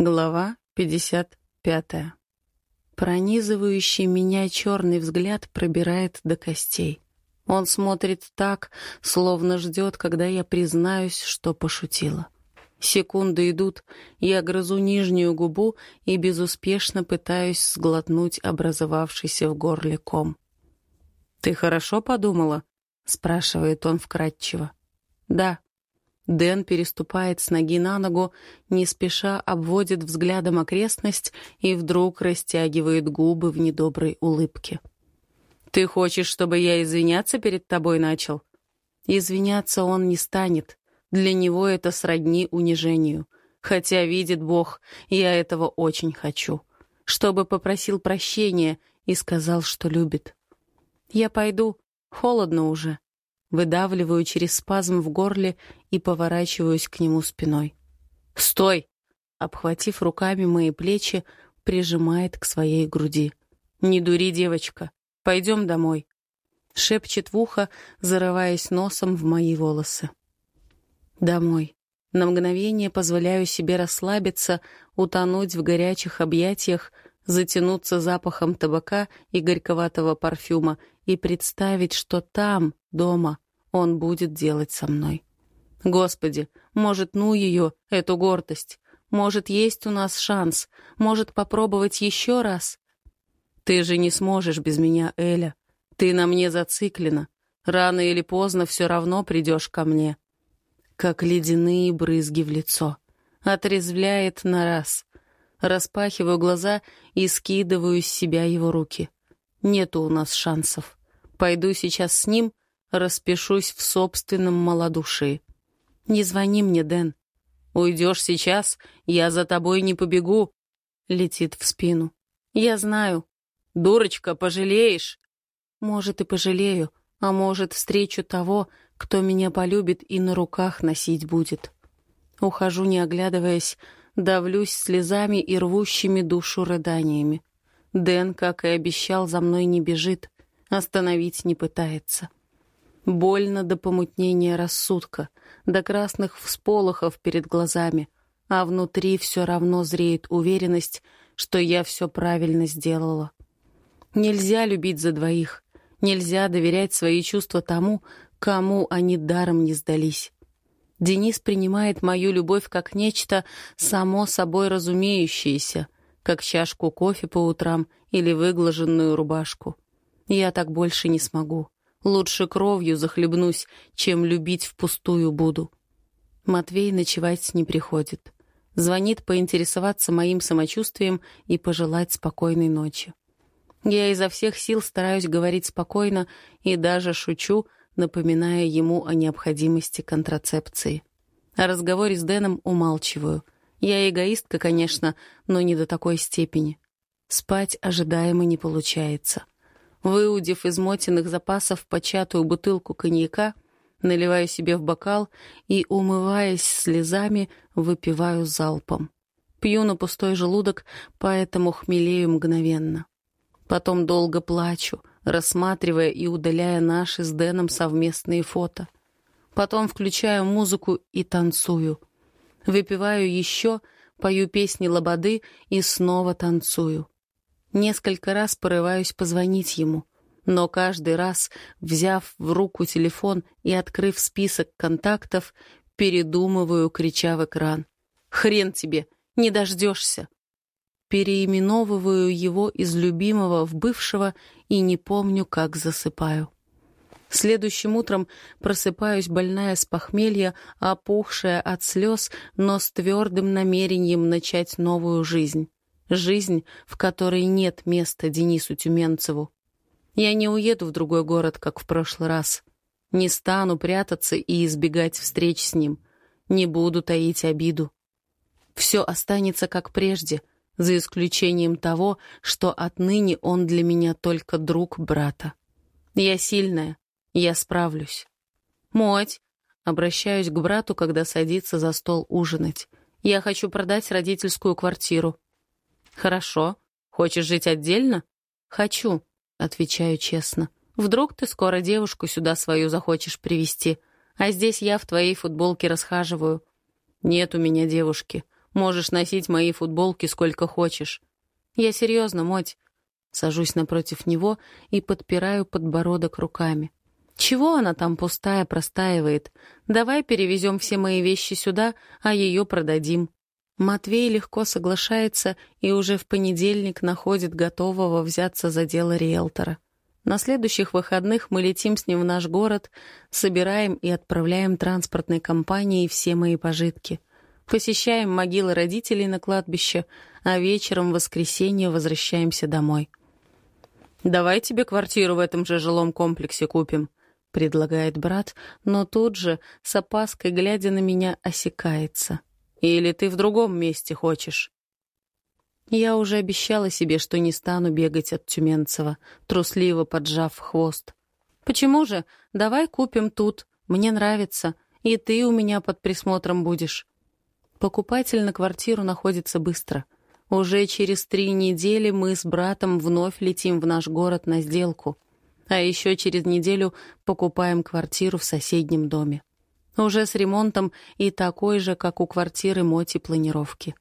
Глава 55. Пронизывающий меня черный взгляд пробирает до костей. Он смотрит так, словно ждет, когда я признаюсь, что пошутила. Секунды идут, я грызу нижнюю губу и безуспешно пытаюсь сглотнуть образовавшийся в горле ком. «Ты хорошо подумала?» — спрашивает он вкратчиво. «Да», Дэн переступает с ноги на ногу, не спеша обводит взглядом окрестность и вдруг растягивает губы в недоброй улыбке. «Ты хочешь, чтобы я извиняться перед тобой начал?» Извиняться он не станет. Для него это сродни унижению. Хотя, видит Бог, я этого очень хочу. Чтобы попросил прощения и сказал, что любит. «Я пойду. Холодно уже». Выдавливаю через спазм в горле и поворачиваюсь к нему спиной. «Стой!» Обхватив руками мои плечи, прижимает к своей груди. «Не дури, девочка. Пойдем домой». Шепчет в ухо, зарываясь носом в мои волосы. «Домой». На мгновение позволяю себе расслабиться, утонуть в горячих объятиях, затянуться запахом табака и горьковатого парфюма и представить, что там, дома, он будет делать со мной. Господи, может, ну ее, эту гордость. Может, есть у нас шанс. Может, попробовать еще раз. Ты же не сможешь без меня, Эля. Ты на мне зациклена. Рано или поздно все равно придешь ко мне. Как ледяные брызги в лицо. Отрезвляет на раз. Распахиваю глаза и скидываю с себя его руки. Нету у нас шансов. Пойду сейчас с ним, распишусь в собственном малодушии. «Не звони мне, Дэн. Уйдешь сейчас, я за тобой не побегу», — летит в спину. «Я знаю. Дурочка, пожалеешь?» «Может, и пожалею, а может, встречу того, кто меня полюбит и на руках носить будет». Ухожу, не оглядываясь, давлюсь слезами и рвущими душу рыданиями. Дэн, как и обещал, за мной не бежит, остановить не пытается. Больно до помутнения рассудка, до красных всполохов перед глазами, а внутри все равно зреет уверенность, что я все правильно сделала. Нельзя любить за двоих, нельзя доверять свои чувства тому, кому они даром не сдались. Денис принимает мою любовь как нечто само собой разумеющееся, как чашку кофе по утрам или выглаженную рубашку. Я так больше не смогу. Лучше кровью захлебнусь, чем любить впустую буду. Матвей ночевать не приходит. Звонит поинтересоваться моим самочувствием и пожелать спокойной ночи. Я изо всех сил стараюсь говорить спокойно и даже шучу, напоминая ему о необходимости контрацепции. О разговоре с Дэном умалчиваю. Я эгоистка, конечно, но не до такой степени. Спать ожидаемо не получается. Выудив из мотиных запасов початую бутылку коньяка, наливаю себе в бокал и, умываясь слезами, выпиваю залпом. Пью на пустой желудок, поэтому хмелею мгновенно. Потом долго плачу, рассматривая и удаляя наши с Дэном совместные фото. Потом включаю музыку и танцую. Выпиваю еще, пою песни лободы и снова танцую. Несколько раз порываюсь позвонить ему, но каждый раз, взяв в руку телефон и открыв список контактов, передумываю, крича в экран. «Хрен тебе! Не дождешься!» Переименовываю его из любимого в бывшего и не помню, как засыпаю. Следующим утром просыпаюсь больная с похмелья, опухшая от слез, но с твердым намерением начать новую жизнь. Жизнь, в которой нет места Денису Тюменцеву. Я не уеду в другой город, как в прошлый раз. Не стану прятаться и избегать встреч с ним. Не буду таить обиду. Все останется как прежде, за исключением того, что отныне он для меня только друг брата. Я сильная, я справлюсь. «Моть!» — обращаюсь к брату, когда садится за стол ужинать. «Я хочу продать родительскую квартиру». «Хорошо. Хочешь жить отдельно?» «Хочу», — отвечаю честно. «Вдруг ты скоро девушку сюда свою захочешь привести, а здесь я в твоей футболке расхаживаю». «Нет у меня девушки. Можешь носить мои футболки сколько хочешь. Я серьезно, Моть. Сажусь напротив него и подпираю подбородок руками. Чего она там пустая простаивает? Давай перевезем все мои вещи сюда, а ее продадим. Матвей легко соглашается и уже в понедельник находит готового взяться за дело риэлтора. На следующих выходных мы летим с ним в наш город, собираем и отправляем транспортной компанией все мои пожитки. Посещаем могилы родителей на кладбище, а вечером в воскресенье возвращаемся домой. «Давай тебе квартиру в этом же жилом комплексе купим», — предлагает брат, но тут же, с опаской глядя на меня, осекается. «Или ты в другом месте хочешь?» Я уже обещала себе, что не стану бегать от Тюменцева, трусливо поджав хвост. «Почему же? Давай купим тут. Мне нравится. И ты у меня под присмотром будешь». Покупатель на квартиру находится быстро. Уже через три недели мы с братом вновь летим в наш город на сделку. А еще через неделю покупаем квартиру в соседнем доме. Уже с ремонтом и такой же, как у квартиры Моти планировки.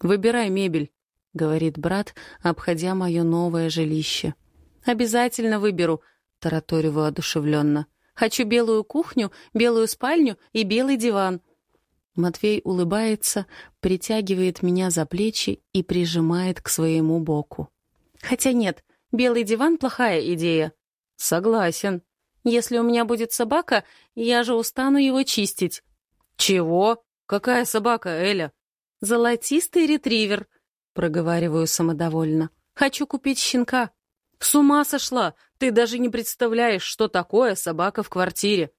«Выбирай мебель», — говорит брат, обходя мое новое жилище. «Обязательно выберу», — тараторю воодушевленно. «Хочу белую кухню, белую спальню и белый диван». Матвей улыбается, притягивает меня за плечи и прижимает к своему боку. «Хотя нет, белый диван — плохая идея». «Согласен», если у меня будет собака, я же устану его чистить». «Чего? Какая собака, Эля?» «Золотистый ретривер», — проговариваю самодовольно. «Хочу купить щенка». «С ума сошла! Ты даже не представляешь, что такое собака в квартире».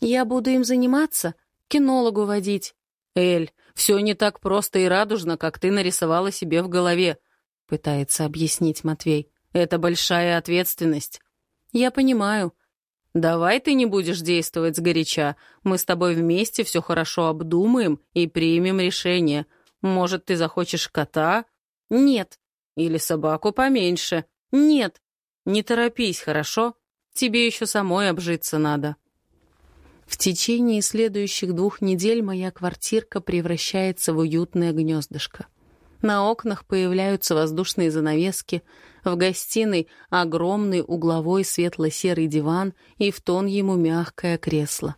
«Я буду им заниматься, кинологу водить». «Эль, все не так просто и радужно, как ты нарисовала себе в голове», — пытается объяснить Матвей. «Это большая ответственность». «Я понимаю», «Давай ты не будешь действовать сгоряча. Мы с тобой вместе все хорошо обдумаем и примем решение. Может, ты захочешь кота?» «Нет». «Или собаку поменьше?» «Нет». «Не торопись, хорошо? Тебе еще самой обжиться надо». В течение следующих двух недель моя квартирка превращается в уютное гнездышко. На окнах появляются воздушные занавески, в гостиной огромный угловой светло-серый диван и в тон ему мягкое кресло.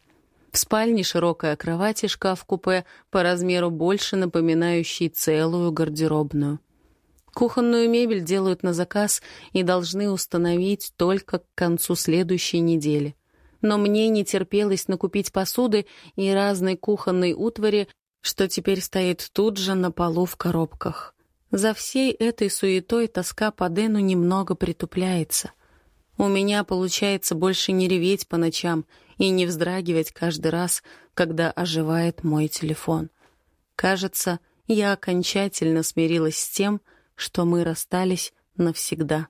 В спальне широкая кровать и шкаф-купе, по размеру больше напоминающий целую гардеробную. Кухонную мебель делают на заказ и должны установить только к концу следующей недели. Но мне не терпелось накупить посуды и разной кухонной утвари, что теперь стоит тут же на полу в коробках. За всей этой суетой тоска по Дэну немного притупляется. У меня получается больше не реветь по ночам и не вздрагивать каждый раз, когда оживает мой телефон. Кажется, я окончательно смирилась с тем, что мы расстались навсегда.